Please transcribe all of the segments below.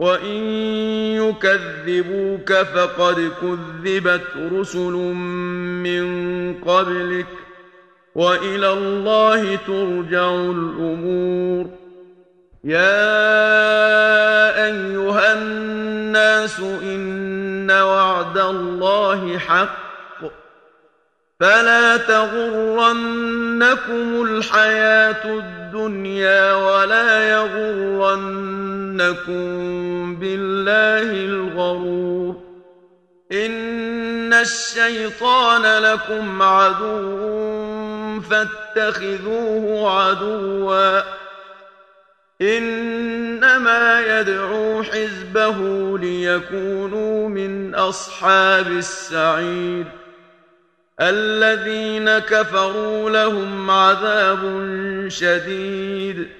وان يكذبوك فقد كذبت رسل من قبلك والى الله ترجع الأمور يا ايها الناس ان وعد الله حق فلا تغرنكم الحياة الدنيا ولا يغرنكم بالله الغرور. إن الشيطان لكم عدو فاتخذوه عدوا. إنما يدعو حزبه ليكونوا من أصحاب السعير. الذين كفروا لهم عذاب شديد.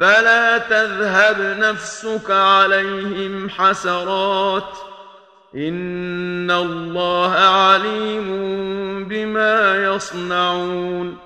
فلا تذهب نفسك عليهم حسرات إن الله عليم بما يصنعون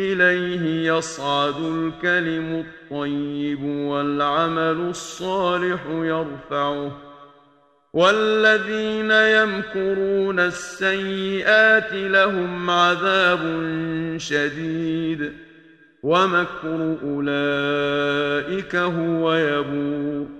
إليه يصعد الكلم الطيب والعمل الصالح يرفعه. والذين يمكرون السيئات لهم عذاب شديد. ومكر أولئك هو يبور.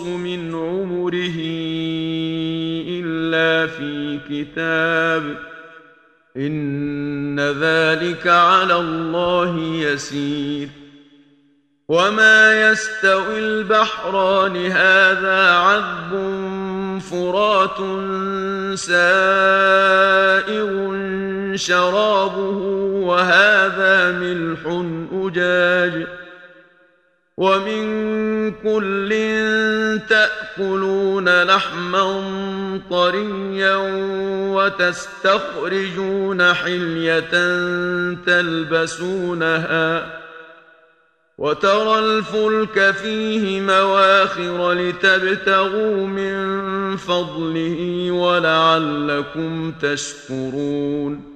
من عمره الا في كتاب ان ذلك على الله يسير وما يستوي البحران هذا عذب فرات سائغ شرابه وهذا ملح اجاج ومن كل تاكلون لحما طريا وتستخرجون حليه تلبسونها وترى الفلك فيه مواخر لتبتغوا من فضله ولعلكم تشكرون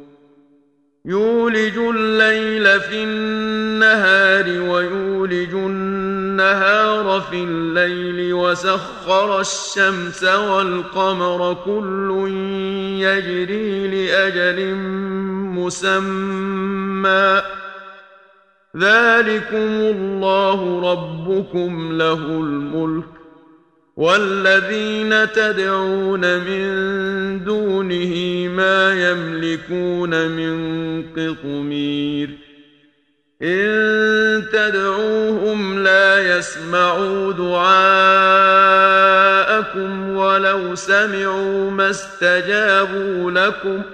يولج الليل في النهار ويولج النهار في الليل وسخر الشمس والقمر كل يجري لأجل مسمى. ذلكم الله ربكم له الملك والذين تدعون من دونه ما يملكون من قطمير. إن تدعوهم لا يسمعوا دعاءكم ولو سمعوا ما استجابوا لكم ۖ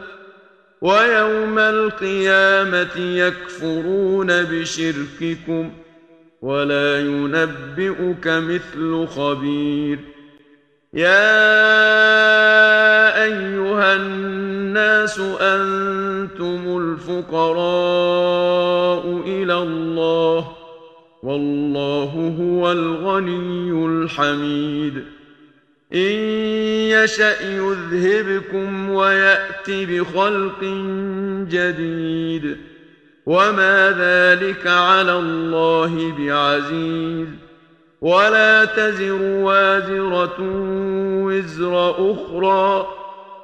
ويوم القيامة يكفرون بشرككم ولا ينبئك مثل خبير. يا أيها الناس أنتم الفقراء إلى الله والله هو الغني الحميد. إن يشأ يذهبكم ويأت بخلق جديد. وما ذلك على الله بعزيز. ولا تزر وازرة وزر أخرى.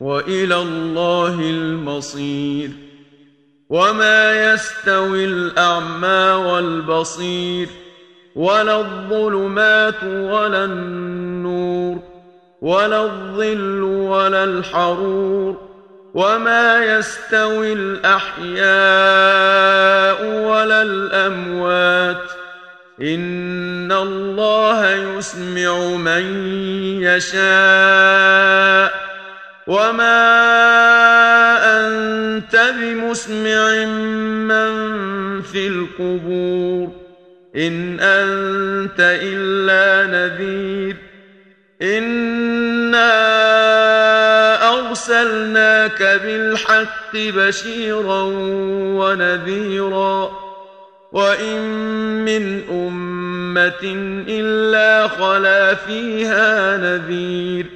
وإلى الله المصير. وما يستوي الأعمى والبصير ولا الظلمات ولا النور ولا الظل ولا الحرور. وما يستوي الأحياء ولا الأموات. إن الله يسمع من يشاء. وما انت بمسمع من في القبور ان انت الا نذير انا ارسلناك بالحق بشيرا ونذيرا وان من امه الا خلا فيها نذير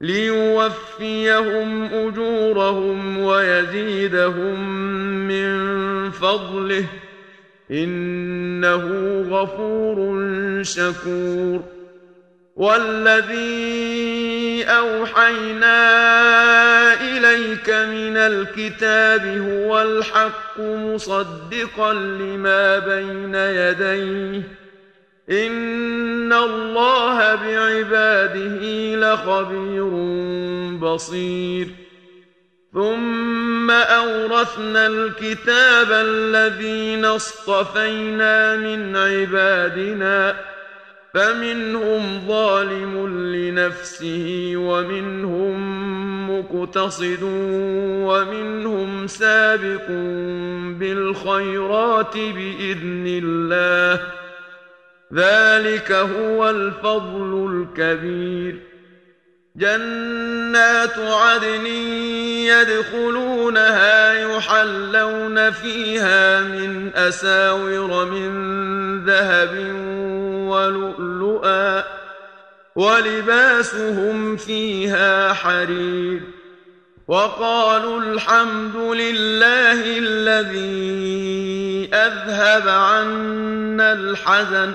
ليوفيهم أجورهم ويزيدهم من فضله إنه غفور شكور والذي أوحينا إليك من الكتاب هو الحق مصدقا لما بين يديه إن الله بعباده لخبير بصير. ثم أورثنا الكتاب الذين اصطفينا من عبادنا فمنهم ظالم لنفسه ومنهم مقتصد ومنهم سابق بالخيرات بإذن الله. ذلك هو الفضل الكبير. جنات عدن يدخلونها يحلون فيها من أساور من ذهب ولؤلؤا ولباسهم فيها حرير. وقالوا الحمد لله الذي أذهب عنا الحزن.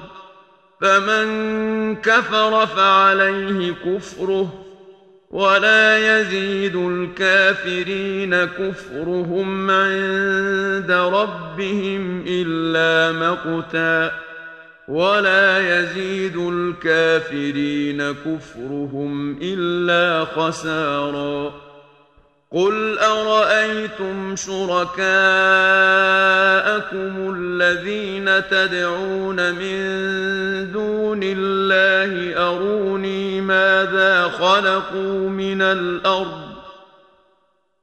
فمن كفر فعليه كفره ولا يزيد الكافرين كفرهم عند ربهم إلا مقتا ولا يزيد الكافرين كفرهم إلا خسارا قل ارايتم شركاءكم الذين تدعون من دون الله اروني ماذا خلقوا من الأرض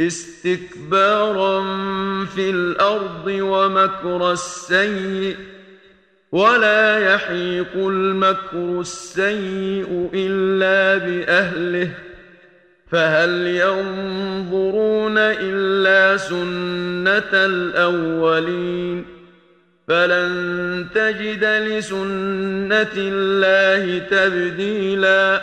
استكبارا في الأرض ومكر السيئ ولا يحيق المكر السيء إلا بأهله فهل ينظرون إلا سنة الأولين فلن تجد لسنة الله تبديلا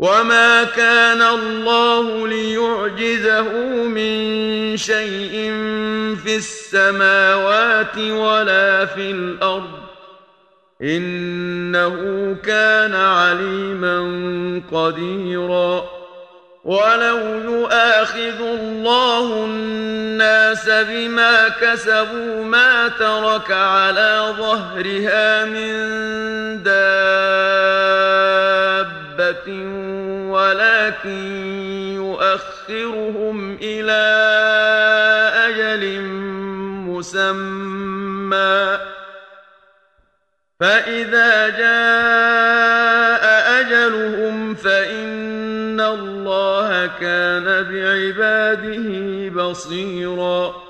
وما كان الله ليعجزه من شيء في السماوات ولا في الأرض انه كان عليما قديرا ولو يؤاخذ الله الناس بما كسبوا ما ترك على ظهرها من دابه ولكن يؤخرهم إلى أجل مسمى فإذا جاء أجلهم فإن الله كان بعباده بصيراً